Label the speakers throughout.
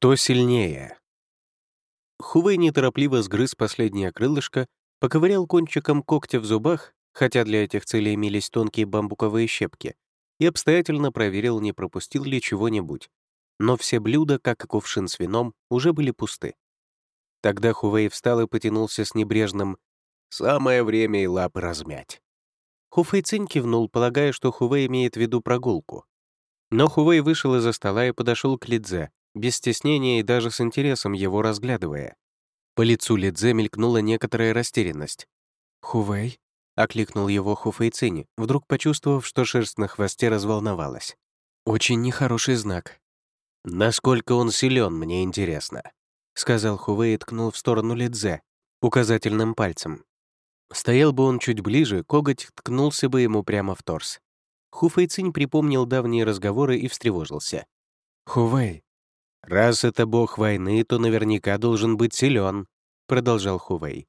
Speaker 1: Кто сильнее? Хувей неторопливо сгрыз последнее крылышко, поковырял кончиком когтя в зубах, хотя для этих целей имелись тонкие бамбуковые щепки, и обстоятельно проверил, не пропустил ли чего-нибудь. Но все блюда, как и кувшин с вином, уже были пусты. Тогда Хувей встал и потянулся с небрежным «самое время и лапы размять». Хуфэй Цинь кивнул, полагая, что Хувей имеет в виду прогулку. Но Хувей вышел из-за стола и подошел к Лидзе, без стеснения и даже с интересом его разглядывая. По лицу Лидзе мелькнула некоторая растерянность. «Хувей?» — окликнул его Хуфейцини, вдруг почувствовав, что шерсть на хвосте разволновалась. «Очень нехороший знак». «Насколько он силен, мне интересно», — сказал Хувей и ткнул в сторону Лидзе, указательным пальцем. Стоял бы он чуть ближе, коготь ткнулся бы ему прямо в торс. Хуфейцинь припомнил давние разговоры и встревожился. «Хувей, раз это бог войны, то наверняка должен быть силен», — продолжал Хувей.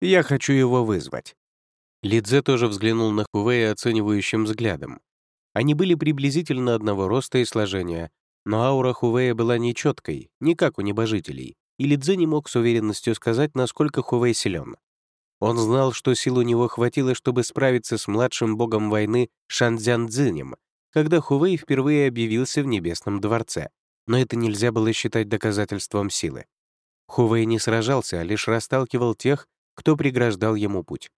Speaker 1: «Я хочу его вызвать». Лидзе тоже взглянул на Хувея оценивающим взглядом. Они были приблизительно одного роста и сложения, но аура Хувея была нечеткой, не как у небожителей, и Лидзе не мог с уверенностью сказать, насколько Хувей силен. Он знал, что сил у него хватило, чтобы справиться с младшим богом войны Шанцзянцзинем, когда Хувей впервые объявился в Небесном дворце, но это нельзя было считать доказательством силы. Хувей не сражался, а лишь расталкивал тех, кто преграждал ему путь.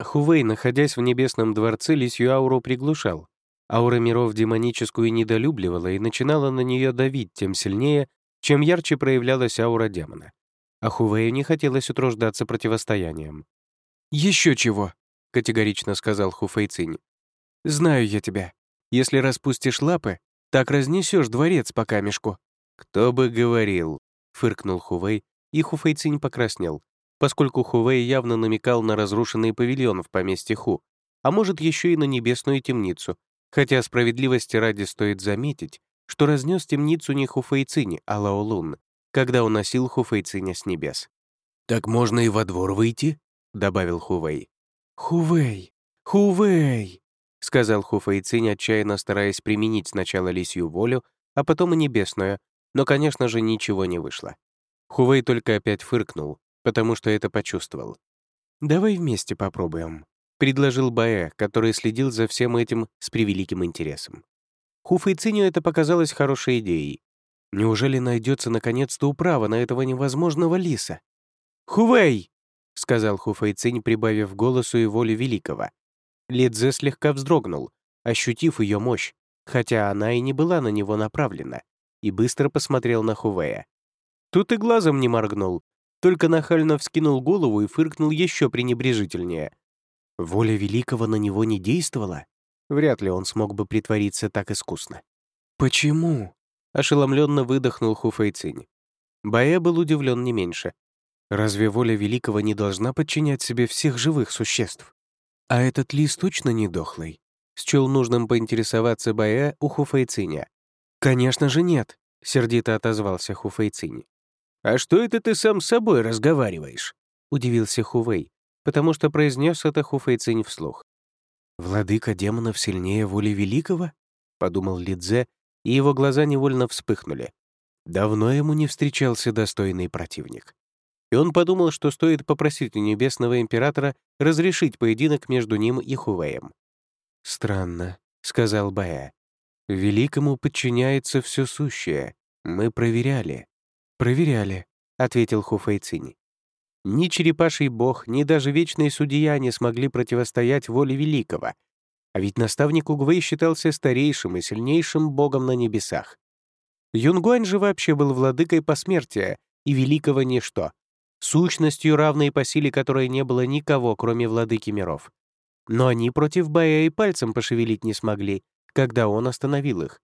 Speaker 1: Хувей, находясь в Небесном дворце, лисью ауру приглушал. Аура миров демоническую недолюбливала и начинала на нее давить тем сильнее, чем ярче проявлялась аура демона а Хувею не хотелось утруждаться противостоянием. «Еще чего», — категорично сказал Хуфейцинь. «Знаю я тебя. Если распустишь лапы, так разнесешь дворец по камешку». «Кто бы говорил», — фыркнул Хувей, и Хуфейцинь покраснел, поскольку Хувей явно намекал на разрушенный павильон в поместье Ху, а может, еще и на небесную темницу, хотя справедливости ради стоит заметить, что разнес темницу не Хуфейцинь, а Лаолун, когда уносил Хуфейциня с небес. «Так можно и во двор выйти?» — добавил Хувей. «Хувей! Хувей!» — сказал Хуфейцинь, отчаянно стараясь применить сначала лисью волю, а потом и небесную, но, конечно же, ничего не вышло. Хувей только опять фыркнул, потому что это почувствовал. «Давай вместе попробуем», — предложил Баэ, который следил за всем этим с превеликим интересом. Хуфейциню это показалось хорошей идеей, Неужели найдется наконец-то управа на этого невозможного лиса? «Хувей!» — сказал Хуфейцинь, прибавив голосу и волю великого. Лидзе слегка вздрогнул, ощутив ее мощь, хотя она и не была на него направлена, и быстро посмотрел на Хувея. Тут и глазом не моргнул, только нахально вскинул голову и фыркнул еще пренебрежительнее. Воля великого на него не действовала? Вряд ли он смог бы притвориться так искусно. «Почему?» Ошеломленно выдохнул Хуфейцинь. Баэ был удивлен не меньше. Разве воля Великого не должна подчинять себе всех живых существ? А этот лис точно не дохлый? Счел нужным поинтересоваться Баэ у Хуфейциня. «Конечно же нет», — сердито отозвался Хуфейцинь. «А что это ты сам с собой разговариваешь?» — удивился Хувей, потому что произнес это Хуфейцинь вслух. «Владыка демонов сильнее воли Великого?» — подумал Лидзе и его глаза невольно вспыхнули. Давно ему не встречался достойный противник. И он подумал, что стоит попросить у Небесного Императора разрешить поединок между ним и Хувеем. «Странно», — сказал Бая. «Великому подчиняется все сущее. Мы проверяли». «Проверяли», — ответил Хуфейцини. Ни черепаший бог, ни даже вечный судья не смогли противостоять воле Великого — а ведь наставник Угвей считался старейшим и сильнейшим богом на небесах. Юнгуань же вообще был владыкой посмертия и великого ничто, сущностью, равной по силе которой не было никого, кроме владыки миров. Но они против Бая и пальцем пошевелить не смогли, когда он остановил их.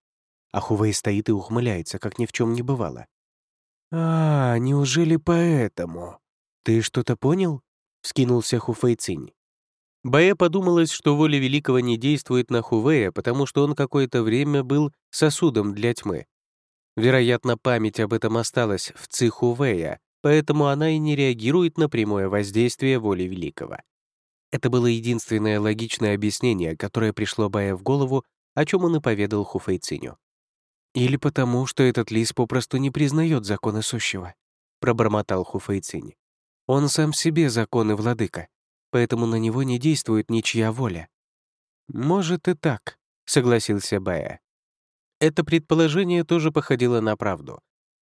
Speaker 1: А Хувей стоит и ухмыляется, как ни в чем не бывало. «А, неужели поэтому? Ты что-то понял?» — вскинулся Хуфэй Цинь. Бае подумалось, что воля Великого не действует на Хувея, потому что он какое-то время был сосудом для тьмы. Вероятно, память об этом осталась в Ци Хувея, поэтому она и не реагирует на прямое воздействие воли Великого. Это было единственное логичное объяснение, которое пришло Бае в голову, о чем он и поведал Хуфейциню. «Или потому, что этот лис попросту не признает законы сущего», — пробормотал Хуфэйцинь. «Он сам себе закон и владыка, поэтому на него не действует ничья воля». «Может и так», — согласился Бая. Это предположение тоже походило на правду.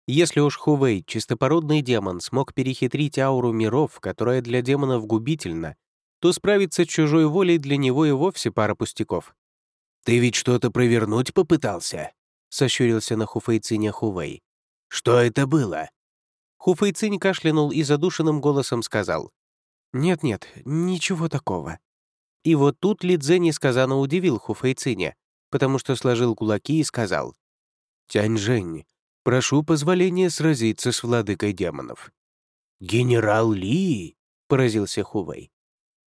Speaker 1: Если уж Хувей, чистопородный демон, смог перехитрить ауру миров, которая для демонов губительна, то справиться с чужой волей для него и вовсе пара пустяков.
Speaker 2: «Ты ведь что-то провернуть попытался?» — сощурился на Хуфейциня Хувей. «Что это было?»
Speaker 1: Хуфейцинь кашлянул и задушенным голосом сказал. «Нет-нет, ничего такого». И вот тут Лидзе несказанно удивил Хуфейциня, потому что сложил кулаки и сказал. «Тянь-Жень, прошу позволения сразиться с владыкой демонов».
Speaker 2: «Генерал Ли?» — поразился Хувей.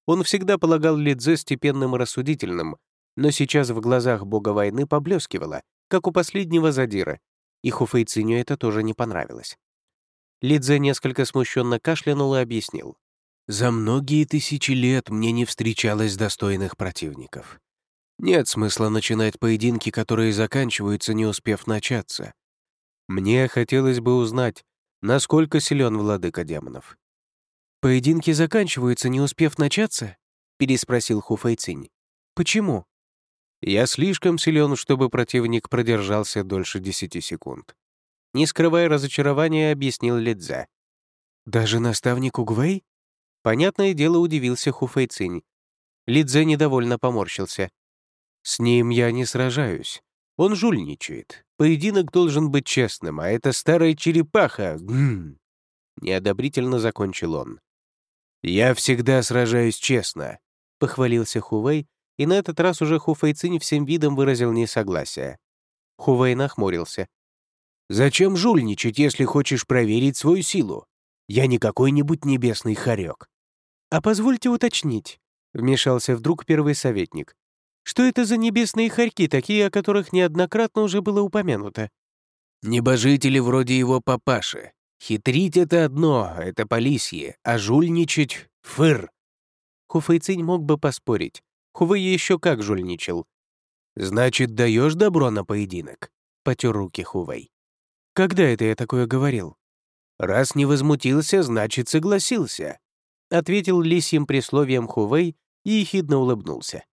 Speaker 1: Он всегда полагал Лидзе степенным и рассудительным, но сейчас в глазах бога войны поблескивало, как у последнего задира, и Хуфейциню это тоже не понравилось. Лидзе несколько смущенно кашлянул и объяснил. «За многие тысячи лет мне не встречалось достойных противников. Нет смысла начинать поединки, которые заканчиваются, не успев начаться. Мне хотелось бы узнать, насколько силен владыка демонов». «Поединки заканчиваются, не успев начаться?» — переспросил Хуфайцинь. «Почему?» Я слишком силен, чтобы противник продержался дольше десяти секунд. Не скрывая разочарования, объяснил Лидзе. «Даже наставник Угвей?» Понятное дело, удивился Хуфэйцинь. Лидзе недовольно поморщился. «С ним я не сражаюсь. Он жульничает. Поединок должен быть честным, а это старая черепаха. Гм. Неодобрительно закончил он. «Я всегда сражаюсь честно», — похвалился Хувей, и на этот раз уже Хуфэйцинь всем видом выразил несогласие. Хувей нахмурился. «Зачем жульничать, если хочешь проверить свою силу? Я не какой-нибудь небесный хорек». «А позвольте уточнить», — вмешался вдруг первый советник. «Что это за небесные хорьки, такие, о которых неоднократно уже было упомянуто?»
Speaker 2: «Небожители вроде его папаши. Хитрить — это одно, это полисье, а жульничать — фыр».
Speaker 1: Хуфэйцинь мог бы поспорить, Хувей еще как жульничал.
Speaker 2: «Значит, даешь добро на поединок?» — потер руки Хувей.
Speaker 1: «Когда это я такое говорил?»
Speaker 2: «Раз не возмутился, значит, согласился», — ответил лисьим присловием Хувей и ехидно улыбнулся.